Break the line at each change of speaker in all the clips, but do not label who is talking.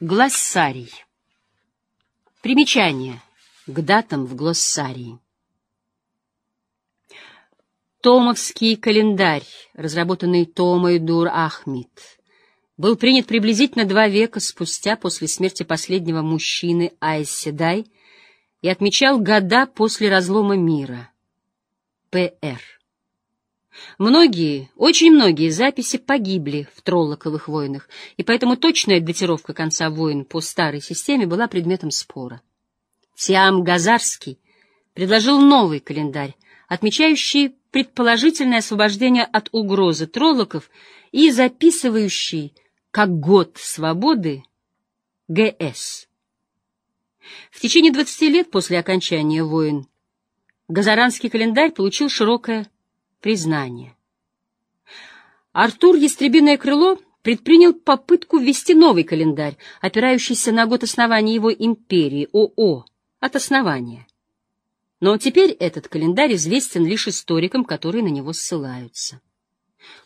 Глоссарий. Примечание к датам в глоссарии. Томовский календарь, разработанный Томой Дур-Ахмид, был принят приблизительно два века спустя после смерти последнего мужчины Айседай и отмечал года после разлома мира. П.Р. Многие, очень многие записи погибли в Троллоковых войнах, и поэтому точная датировка конца войн по старой системе была предметом спора. Тиам Газарский предложил новый календарь, отмечающий предположительное освобождение от угрозы троллоков и записывающий как год свободы ГС. В течение 20 лет после окончания войн Газаранский календарь получил широкое признание. Артур Ястребиное крыло предпринял попытку ввести новый календарь, опирающийся на год основания его империи, ОО, от основания. Но теперь этот календарь известен лишь историкам, которые на него ссылаются.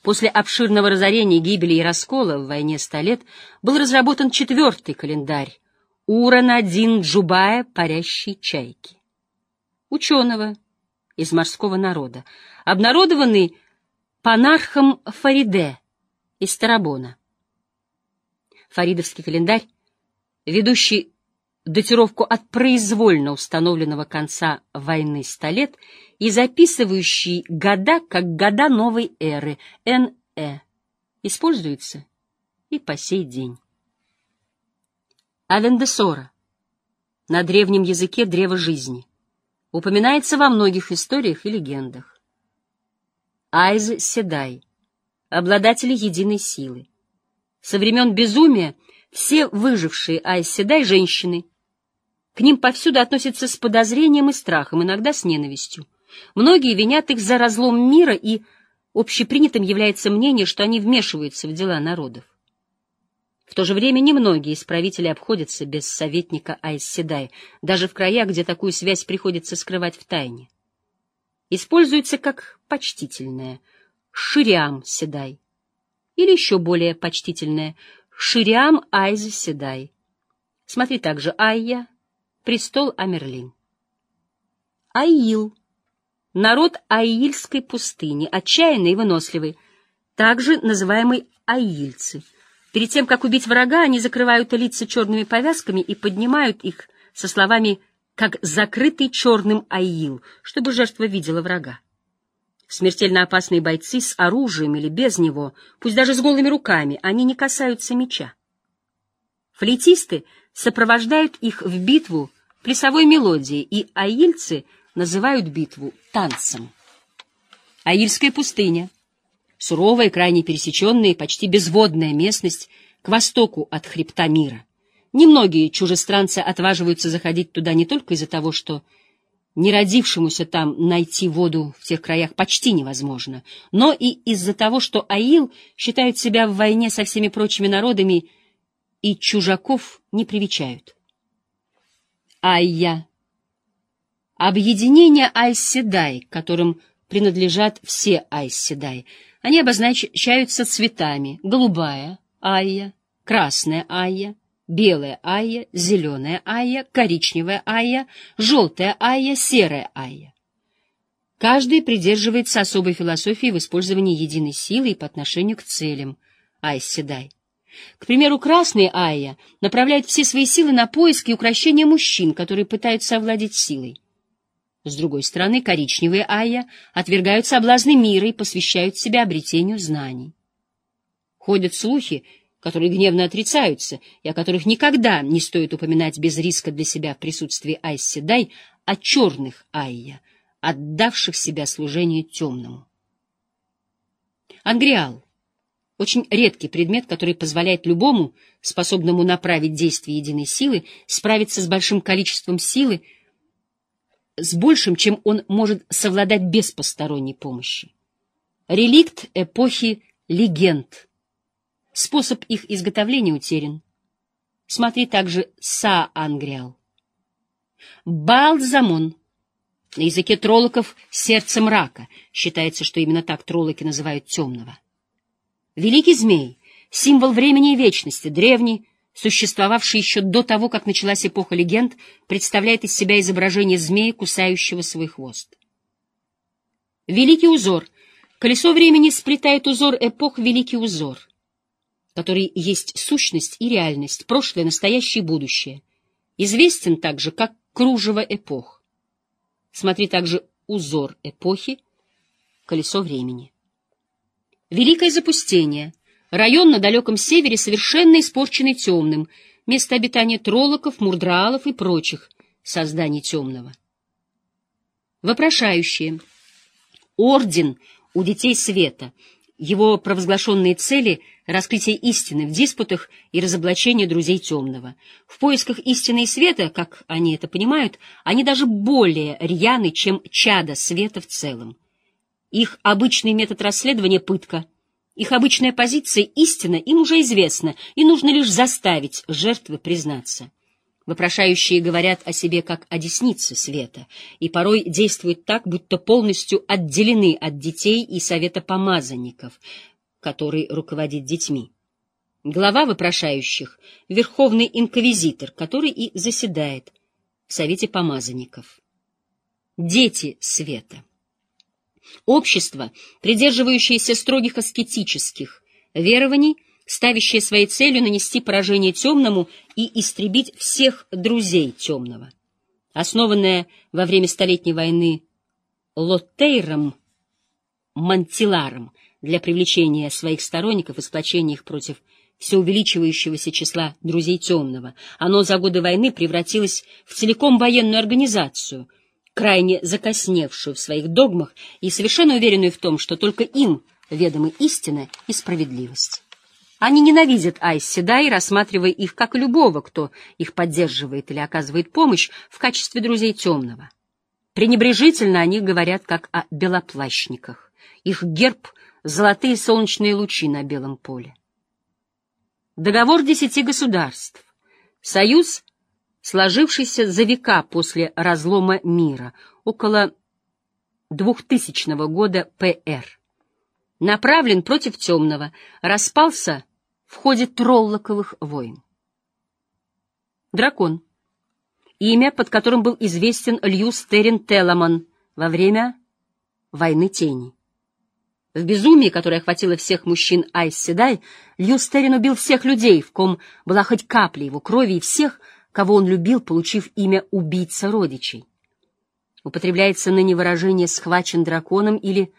После обширного разорения, гибели и раскола в войне ста лет был разработан четвертый календарь Уран-1 Джубая «Парящие чайки». Ученого, из морского народа, обнародованный панархом Фариде из Тарабона. Фаридовский календарь, ведущий датировку от произвольно установленного конца войны ста лет и записывающий года как года новой эры, Н.Э., используется и по сей день. Авендесора на древнем языке древо жизни упоминается во многих историях и легендах. Айз Седай, обладатели единой силы. Со времен безумия все выжившие Айз Седай — женщины. К ним повсюду относятся с подозрением и страхом, иногда с ненавистью. Многие винят их за разлом мира, и общепринятым является мнение, что они вмешиваются в дела народов. В то же время немногие из правителей обходятся без советника Айс-Седай, даже в краях, где такую связь приходится скрывать в тайне. Используется как почтительное Шириам-Седай или еще более почтительное Шириам Айз-Седай. Смотри также Айя, престол Амерлин. Аил. Народ Аильской пустыни, отчаянный и выносливый, также называемый аильцы — Перед тем, как убить врага, они закрывают лица черными повязками и поднимают их со словами «как закрытый черным аил», чтобы жертва видела врага. Смертельно опасные бойцы с оружием или без него, пусть даже с голыми руками, они не касаются меча. Флейтисты сопровождают их в битву плясовой мелодией, и аильцы называют битву танцем. Аильская пустыня — суровая, крайне пересеченная и почти безводная местность к востоку от хребта мира. Немногие чужестранцы отваживаются заходить туда не только из-за того, что не родившемуся там найти воду в тех краях почти невозможно, но и из-за того, что Аил считают себя в войне со всеми прочими народами и чужаков не привечают. Айя. Объединение Айседай, которым принадлежат все Айседай — они обозначаются цветами. Голубая айя, красная айя, белая айя, зеленая айя, коричневая айя, желтая айя, серая айя. Каждый придерживается особой философии в использовании единой силы и по отношению к целям айседай. К примеру, красный айя направляет все свои силы на поиск и укрощение мужчин, которые пытаются овладеть силой. С другой стороны, коричневые айя отвергают соблазны мира и посвящают себя обретению знаний. Ходят слухи, которые гневно отрицаются, и о которых никогда не стоит упоминать без риска для себя в присутствии Айседай, о черных айя, отдавших себя служению темному. Ангриал — очень редкий предмет, который позволяет любому, способному направить действие единой силы, справиться с большим количеством силы, с большим, чем он может совладать без посторонней помощи. Реликт эпохи легенд. Способ их изготовления утерян. Смотри также Са-Ангриал. Балзамон. На языке троллоков сердце мрака. Считается, что именно так троллоки называют темного. Великий змей — символ времени и вечности, древний, существовавший еще до того, как началась эпоха легенд, представляет из себя изображение змея, кусающего свой хвост. Великий узор. Колесо времени сплетает узор эпох Великий узор, который есть сущность и реальность, прошлое, настоящее и будущее. Известен также как кружево эпох. Смотри также узор эпохи, колесо времени. Великое запустение. Район на далеком севере совершенно испорченный темным, место обитания троллоков, мурдраалов и прочих созданий темного. Вопрошающие. Орден у детей света. Его провозглашенные цели — раскрытие истины в диспутах и разоблачение друзей темного. В поисках истины и света, как они это понимают, они даже более рьяны, чем чада света в целом. Их обычный метод расследования — пытка. Их обычная позиция — истина, им уже известна, и нужно лишь заставить жертвы признаться. Вопрошающие говорят о себе как о деснице света, и порой действуют так, будто полностью отделены от детей и совета помазанников, который руководит детьми. Глава вопрошающих — верховный инквизитор, который и заседает в совете помазанников. Дети света. Общество, придерживающееся строгих аскетических верований, ставящее своей целью нанести поражение темному и истребить всех друзей темного. Основанное во время Столетней войны Лоттейром Мантиларом для привлечения своих сторонников и сплочения их против все увеличивающегося числа друзей темного, оно за годы войны превратилось в целиком военную организацию — крайне закосневшую в своих догмах и совершенно уверенную в том, что только им ведомы истина и справедливость. Они ненавидят Айс Седай, рассматривая их как любого, кто их поддерживает или оказывает помощь в качестве друзей темного. Пренебрежительно они говорят как о белоплащниках. Их герб — золотые солнечные лучи на белом поле. Договор десяти государств. Союз сложившийся за века после разлома мира, около 2000 года ПР. Направлен против темного, распался в ходе троллоковых войн. Дракон. Имя, под которым был известен Льюс Террин Теламан во время войны тени. В безумии, которое охватило всех мужчин Айс Седай, Льюс Террин убил всех людей, в ком была хоть капля его крови, и всех, кого он любил, получив имя убийца родичей. Употребляется ныне выражение «схвачен драконом» или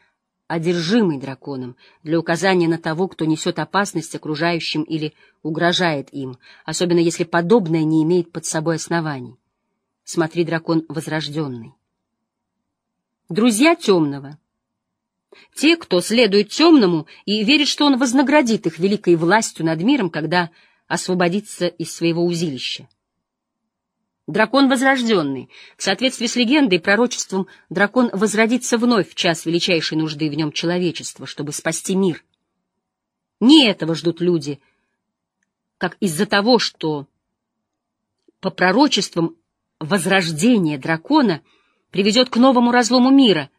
«одержимый драконом» для указания на того, кто несет опасность окружающим или угрожает им, особенно если подобное не имеет под собой оснований. Смотри, дракон возрожденный. Друзья темного. Те, кто следует темному и верит, что он вознаградит их великой властью над миром, когда освободится из своего узилища. Дракон возрожденный. В соответствии с легендой и пророчеством, дракон возродится вновь в час величайшей нужды в нем человечества, чтобы спасти мир. Не этого ждут люди, как из-за того, что по пророчествам возрождение дракона приведет к новому разлому мира,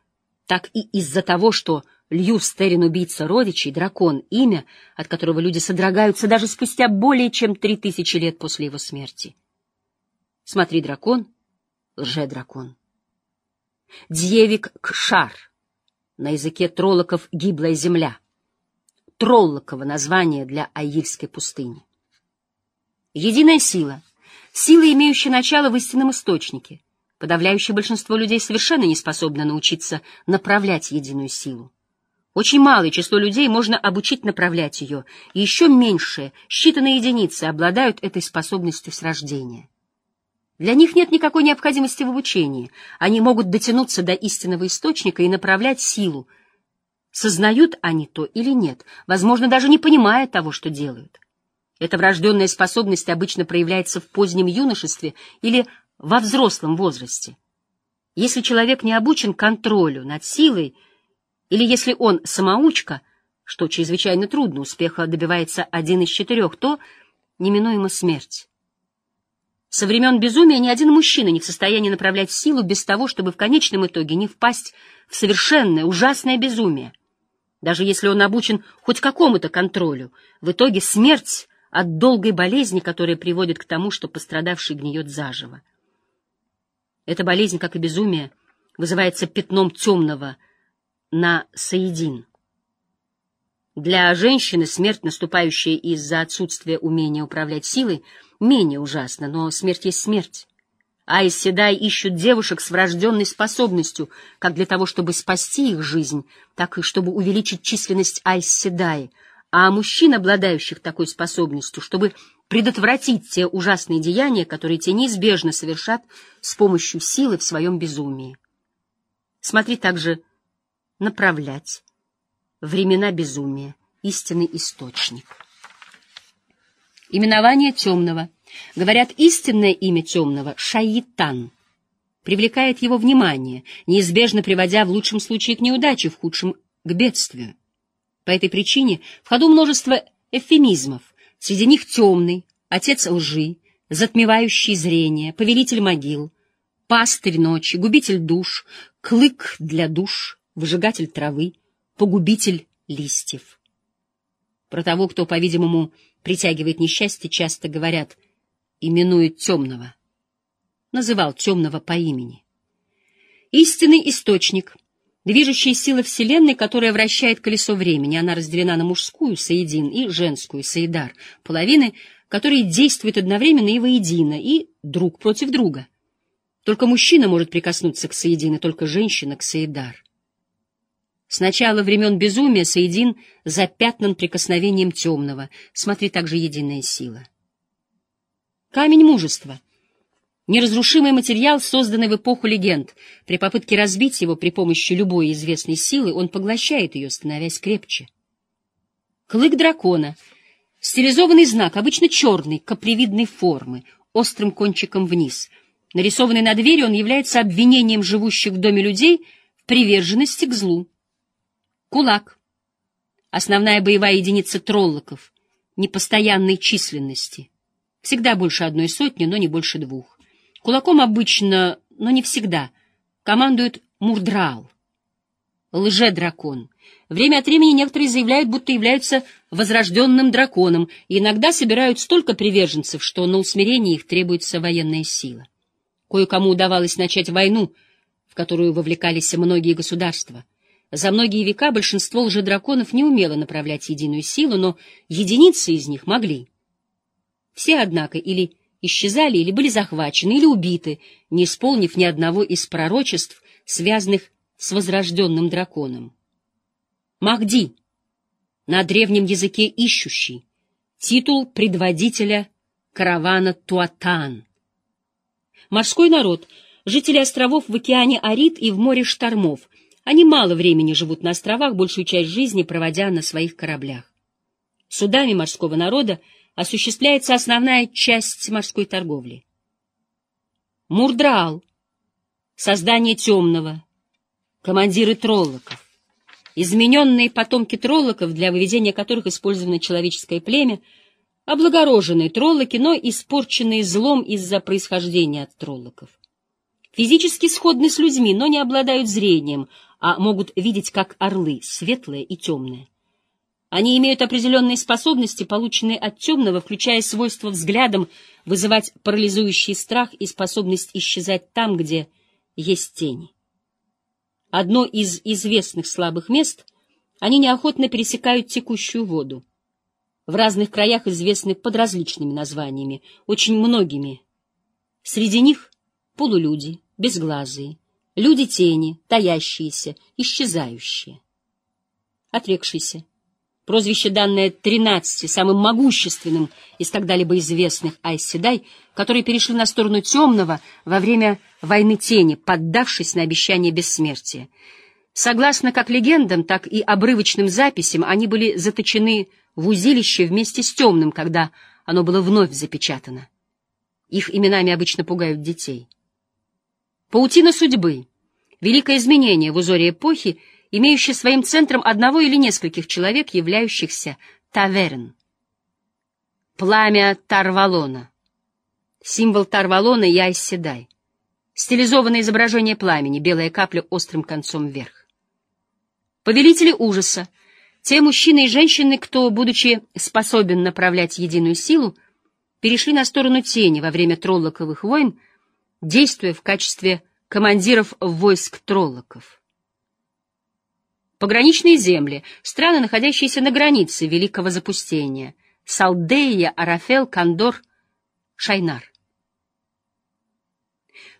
так и из-за того, что Льюс Террин, убийца родичей, дракон, имя, от которого люди содрогаются даже спустя более чем три тысячи лет после его смерти. Смотри, дракон, лже-дракон. Дьевик Кшар, на языке троллоков «гиблая земля». Троллоково название для Аильской пустыни. Единая сила. Сила, имеющая начало в истинном источнике. Подавляющее большинство людей совершенно не способно научиться направлять единую силу. Очень малое число людей можно обучить направлять ее, и еще меньшее, считанные единицы обладают этой способностью с рождения. Для них нет никакой необходимости в обучении. Они могут дотянуться до истинного источника и направлять силу. Сознают они то или нет, возможно, даже не понимая того, что делают. Эта врожденная способность обычно проявляется в позднем юношестве или во взрослом возрасте. Если человек не обучен контролю над силой, или если он самоучка, что чрезвычайно трудно, успеха добивается один из четырех, то неминуема смерть. Со времен безумия ни один мужчина не в состоянии направлять силу без того, чтобы в конечном итоге не впасть в совершенное, ужасное безумие. Даже если он обучен хоть какому-то контролю, в итоге смерть от долгой болезни, которая приводит к тому, что пострадавший гниет заживо. Эта болезнь, как и безумие, вызывается пятном темного на Саидин. Для женщины смерть, наступающая из-за отсутствия умения управлять силой, менее ужасна, но смерть есть смерть. Айс Седай ищут девушек с врожденной способностью, как для того, чтобы спасти их жизнь, так и чтобы увеличить численность Айс Седай, а мужчин, обладающих такой способностью, чтобы предотвратить те ужасные деяния, которые те неизбежно совершат с помощью силы в своем безумии. Смотри также «Направлять», «Времена безумия», «Истинный источник». Именование темного. Говорят, истинное имя темного — Шаитан. Привлекает его внимание, неизбежно приводя в лучшем случае к неудаче, в худшем — к бедствию. По этой причине в ходу множество эвфемизмов. Среди них темный, отец лжи, затмевающий зрение, повелитель могил, пастырь ночи, губитель душ, клык для душ, выжигатель травы, погубитель листьев. Про того, кто, по-видимому, притягивает несчастье, часто говорят, именует темного. Называл темного по имени. Истинный источник, движущая сила Вселенной, которая вращает колесо времени. Она разделена на мужскую, Саидин, и женскую, Саидар, половины, которые действуют одновременно и воедино, и друг против друга. Только мужчина может прикоснуться к Саидин, и только женщина — к Саидар. С начала времен безумия Саидин запятнан прикосновением темного. Смотри также «Единая сила». Камень мужества. Неразрушимый материал, созданный в эпоху легенд. При попытке разбить его при помощи любой известной силы, он поглощает ее, становясь крепче. Клык дракона. Стилизованный знак, обычно черный, капривидной формы, острым кончиком вниз. Нарисованный на двери, он является обвинением живущих в доме людей в приверженности к злу. Кулак. Основная боевая единица троллоков, непостоянной численности. Всегда больше одной сотни, но не больше двух. Кулаком обычно, но не всегда, командует Мурдраал, лже-дракон. Время от времени некоторые заявляют, будто являются возрожденным драконом, и иногда собирают столько приверженцев, что на усмирение их требуется военная сила. Кое-кому удавалось начать войну, в которую вовлекались многие государства. За многие века большинство лжедраконов не умело направлять единую силу, но единицы из них могли. Все, однако, или исчезали, или были захвачены, или убиты, не исполнив ни одного из пророчеств, связанных с возрожденным драконом. Махди, на древнем языке ищущий, титул предводителя каравана Туатан. Морской народ, жители островов в океане Арит и в море штормов, они мало времени живут на островах, большую часть жизни проводя на своих кораблях. Судами морского народа осуществляется основная часть морской торговли. Мурдраал — создание темного, командиры троллоков, измененные потомки троллоков, для выведения которых использовано человеческое племя, облагороженные троллоки, но испорченные злом из-за происхождения от троллоков. Физически сходны с людьми, но не обладают зрением, а могут видеть как орлы, светлое и темное. Они имеют определенные способности, полученные от темного, включая свойство взглядом вызывать парализующий страх и способность исчезать там, где есть тени. Одно из известных слабых мест — они неохотно пересекают текущую воду. В разных краях известны под различными названиями, очень многими. Среди них полулюди, безглазые, Люди-тени, таящиеся, исчезающие. Отрекшийся. Прозвище, данное тринадцати, самым могущественным из когда-либо известных Айседай, которые перешли на сторону темного во время войны тени, поддавшись на обещание бессмертия. Согласно как легендам, так и обрывочным записям, они были заточены в узилище вместе с темным, когда оно было вновь запечатано. Их именами обычно пугают детей. Паутина судьбы. Великое изменение в узоре эпохи, имеющее своим центром одного или нескольких человек, являющихся таверн. Пламя Тарвалона. Символ Тарвалона и Айседай. Стилизованное изображение пламени, белая капля острым концом вверх. Повелители ужаса. Те мужчины и женщины, кто, будучи способен направлять единую силу, перешли на сторону тени во время троллоковых войн, действуя в качестве командиров войск троллоков. Пограничные земли, страны, находящиеся на границе великого запустения, Салдея, Арафел, Кандор, Шайнар.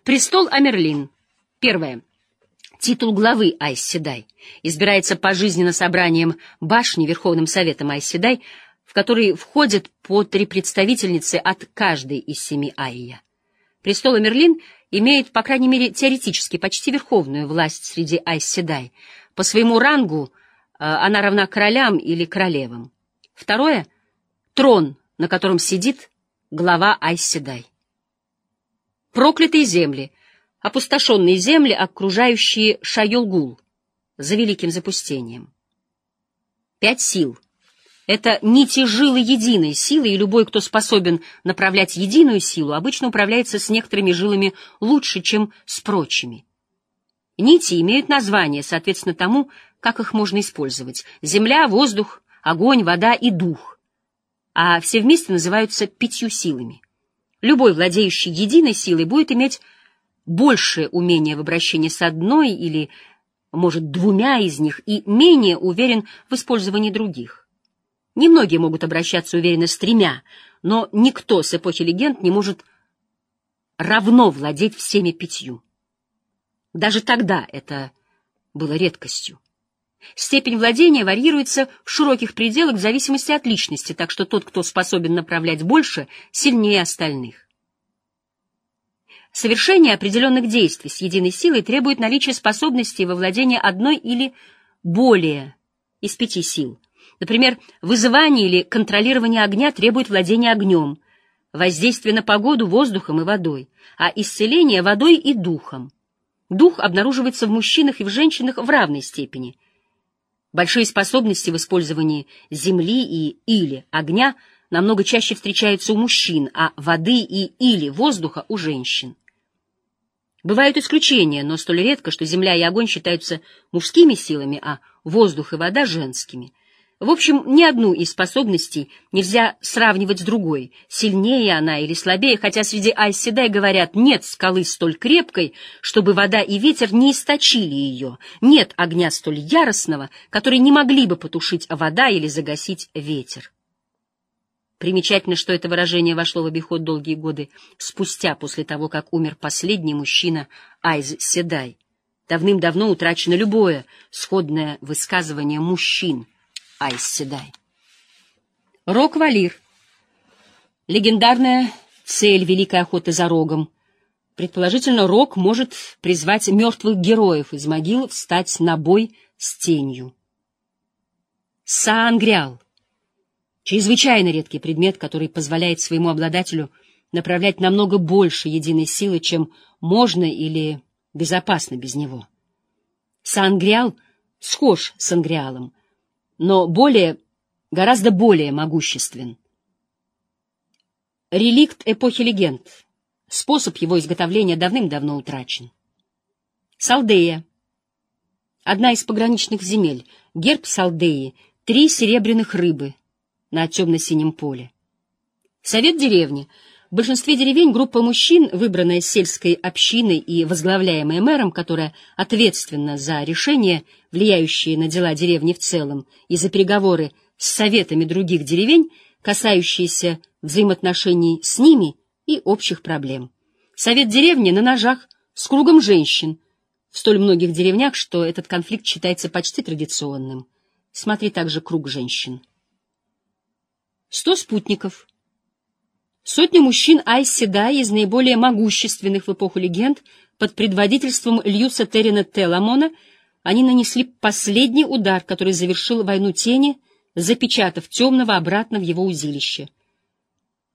Престол Амерлин. Первое. Титул главы Айсседай избирается пожизненно собранием башни Верховным Советом Айсседай, в который входят по три представительницы от каждой из семи Айя. Престол Амерлин имеет, по крайней мере, теоретически почти верховную власть среди Айсседай. По своему рангу э, она равна королям или королевам. Второе — трон, на котором сидит глава Айсседай. Проклятые земли, опустошенные земли, окружающие Шайолгул, за великим запустением. Пять сил. Это нити жилы единой силы, и любой, кто способен направлять единую силу, обычно управляется с некоторыми жилами лучше, чем с прочими. Нити имеют название, соответственно тому, как их можно использовать. Земля, воздух, огонь, вода и дух. А все вместе называются пятью силами. Любой, владеющий единой силой, будет иметь большее умение в обращении с одной или, может, двумя из них и менее уверен в использовании других. Немногие могут обращаться уверенно с тремя, но никто с эпохи легенд не может равно владеть всеми пятью. Даже тогда это было редкостью. Степень владения варьируется в широких пределах в зависимости от личности, так что тот, кто способен направлять больше, сильнее остальных. Совершение определенных действий с единой силой требует наличия способностей во владении одной или более из пяти сил. Например, вызывание или контролирование огня требует владения огнем, воздействие на погоду воздухом и водой, а исцеление — водой и духом. Дух обнаруживается в мужчинах и в женщинах в равной степени — Большие способности в использовании земли и или огня намного чаще встречаются у мужчин, а воды и или воздуха у женщин. Бывают исключения, но столь редко, что земля и огонь считаются мужскими силами, а воздух и вода — женскими — в общем, ни одну из способностей нельзя сравнивать с другой, сильнее она или слабее, хотя среди Айседай говорят, нет скалы столь крепкой, чтобы вода и ветер не источили ее, нет огня столь яростного, который не могли бы потушить вода или загасить ветер. Примечательно, что это выражение вошло в обиход долгие годы спустя после того, как умер последний мужчина Айз Седай. Давным-давно утрачено любое сходное высказывание мужчин — Айсседай. Рок-валир. Легендарная цель Великой охоты за рогом. Предположительно, рог может призвать мертвых героев из могил встать на бой с тенью. Саангриал. Чрезвычайно редкий предмет, который позволяет своему обладателю направлять намного больше единой силы, чем можно или безопасно без него. Саангриал схож с ангриалом, но более, гораздо более могуществен. Реликт эпохи легенд. Способ его изготовления давным-давно утрачен. Салдея. Одна из пограничных земель. Герб Салдеи — три серебряных рыбы на темно-синем поле. Совет деревни — в большинстве деревень группа мужчин, выбранная сельской общиной и возглавляемая мэром, которая ответственна за решения, влияющие на дела деревни в целом, и за переговоры с советами других деревень, касающиеся взаимоотношений с ними и общих проблем. Совет деревни на ножах с кругом женщин, в столь многих деревнях, что этот конфликт считается почти традиционным. Смотри также круг женщин. Сто спутников — Сотни мужчин Айседай из наиболее могущественных в эпоху легенд под предводительством Льюса Террина Теламона они нанесли последний удар, который завершил войну тени, запечатав темного обратно в его узилище.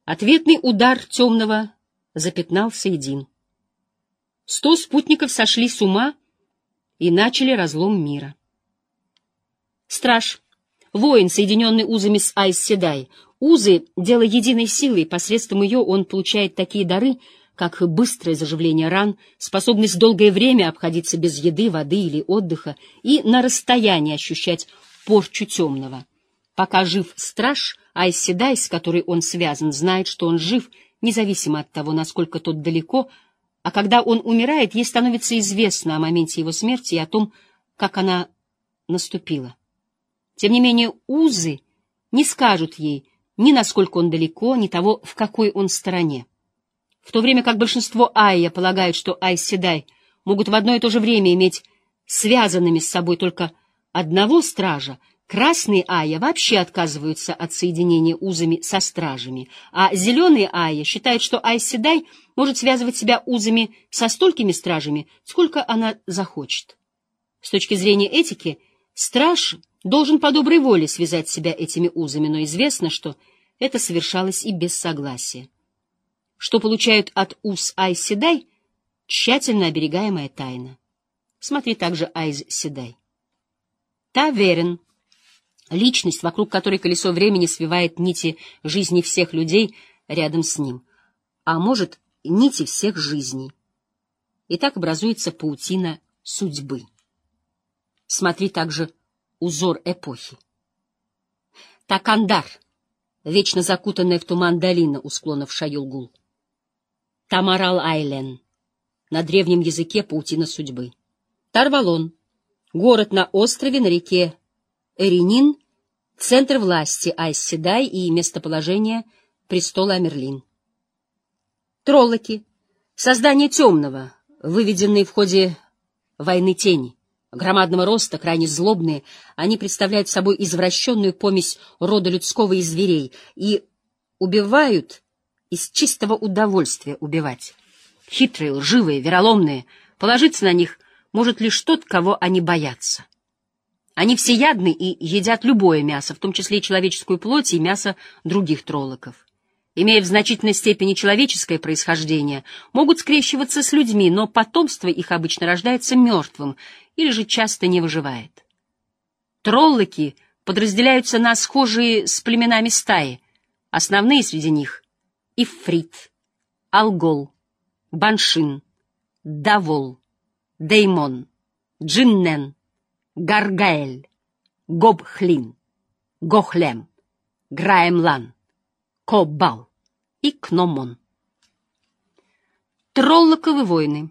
Ответный удар темного запятнал Саидин. Сто спутников сошли с ума и начали разлом мира. Страж, воин, соединенный узами с Айс-Седай, Узы — дело единой силы, и посредством ее он получает такие дары, как быстрое заживление ран, способность долгое время обходиться без еды, воды или отдыха и на расстоянии ощущать порчу темного. Пока жив страж, Айседай, с которой он связан, знает, что он жив, независимо от того, насколько тот далеко, а когда он умирает, ей становится известно о моменте его смерти и о том, как она наступила. Тем не менее, узы не скажут ей ни насколько он далеко, ни того, в какой он стороне. В то время как большинство айя полагают, что Айседай могут в одно и то же время иметь связанными с собой только одного стража, красные айя вообще отказываются от соединения узами со стражами, а зеленые айя считают, что Айседай может связывать себя узами со столькими стражами, сколько она захочет. С точки зрения этики, страж должен по доброй воле связать себя этими узами, но известно, что это совершалось и без согласия. Что получают от уз Айз Седай — тщательно оберегаемая тайна. Смотри также Айз Седай. Таверен — личность, вокруг которой колесо времени свивает нити жизни всех людей рядом с ним, а может, нити всех жизней. И так образуется паутина судьбы. Смотри также узор эпохи. Такандар — вечно закутанная в туман долина у склонов Шаюлгул. Тамарал-Айлен, на древнем языке паутина судьбы. Тарвалон, город на острове на реке Эринин, центр власти Айсседай и местоположение престола Амерлин. Троллоки, создание темного, выведенные в ходе войны тени. Громадного роста, крайне злобные, они представляют собой извращенную помесь рода людского и зверей и убивают из чистого удовольствия убивать. Хитрые, лживые, вероломные, положиться на них может лишь тот, кого они боятся. Они всеядны и едят любое мясо, в том числе и человеческую плоть и мясо других троллоков имея в значительной степени человеческое происхождение, могут скрещиваться с людьми, но потомство их обычно рождается мертвым или же часто не выживает. Троллоки подразделяются на схожие с племенами стаи. Основные среди них — Ифрит, Алгол, Баншин, Давол, Деймон, Джиннен, Гаргаэль, Гобхлин, Гохлем, Граемлан, Кобал и Кномон. Троллоковы войны.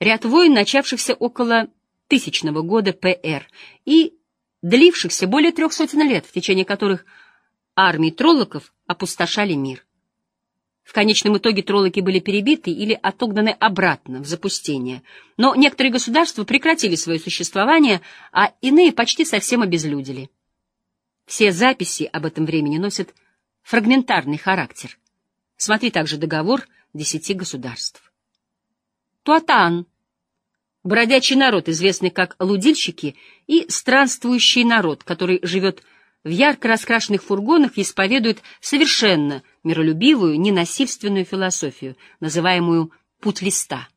Ряд войн, начавшихся около тысячного года ПР и длившихся более трех сотен лет, в течение которых армии троллоков опустошали мир. В конечном итоге троллоки были перебиты или отогнаны обратно в запустение, но некоторые государства прекратили свое существование, а иные почти совсем обезлюдили. Все записи об этом времени носят фрагментарный характер. Смотри также договор десяти государств. Туатан — бродячий народ, известный как лудильщики, и странствующий народ, который живет в ярко раскрашенных фургонах и исповедует совершенно миролюбивую, ненасильственную философию, называемую «путь листа».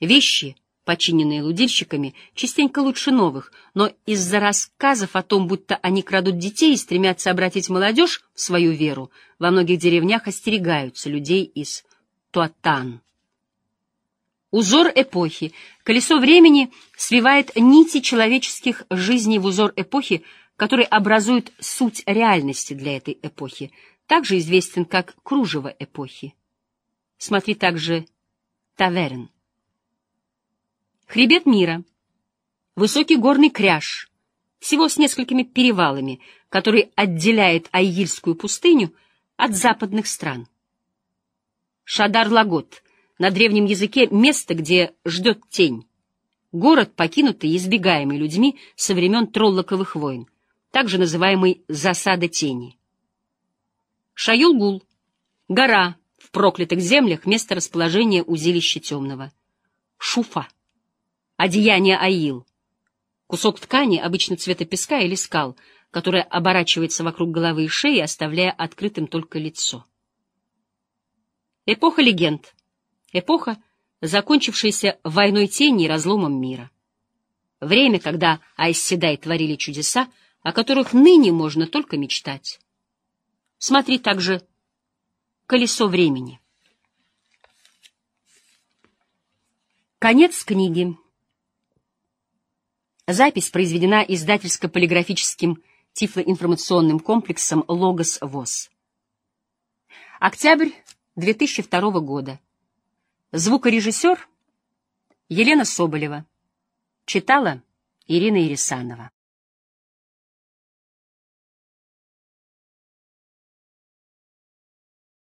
Вещи, починенные лудильщиками, частенько лучше новых, но из-за рассказов о том, будто они крадут детей и стремятся обратить молодежь в свою веру, во многих деревнях остерегаются людей из Туатан. Узор эпохи. Колесо времени свивает нити человеческих жизней в узор эпохи, который образует суть реальности для этой эпохи, также известен как кружево эпохи. Смотри также Таверн. Хребет мира. Высокий горный кряж, всего с несколькими перевалами, который отделяет Айгильскую пустыню от западных стран. Шадар-Лагот. На древнем языке место, где ждет тень. Город, покинутый и избегаемый людьми со времен Троллоковых войн, также называемый «засада тени». Шаюлгул. Гора в проклятых землях, место расположения узилища темного. Шуфа одеяние аил. Кусок ткани, обычно цвета песка или скал, которая оборачивается вокруг головы и шеи, оставляя открытым только лицо. Эпоха легенд. Эпоха, закончившаяся войной тени и разломом мира. Время, когда Айсседай творили чудеса, о которых ныне можно только мечтать. Смотри также «Колесо времени». Конец книги. Запись произведена издательско-полиграфическим тифлоинформационным комплексом «Логос ВОЗ». Октябрь 2002 года. Звукорежиссер Елена Соболева. Читала Ирина Ирисанова.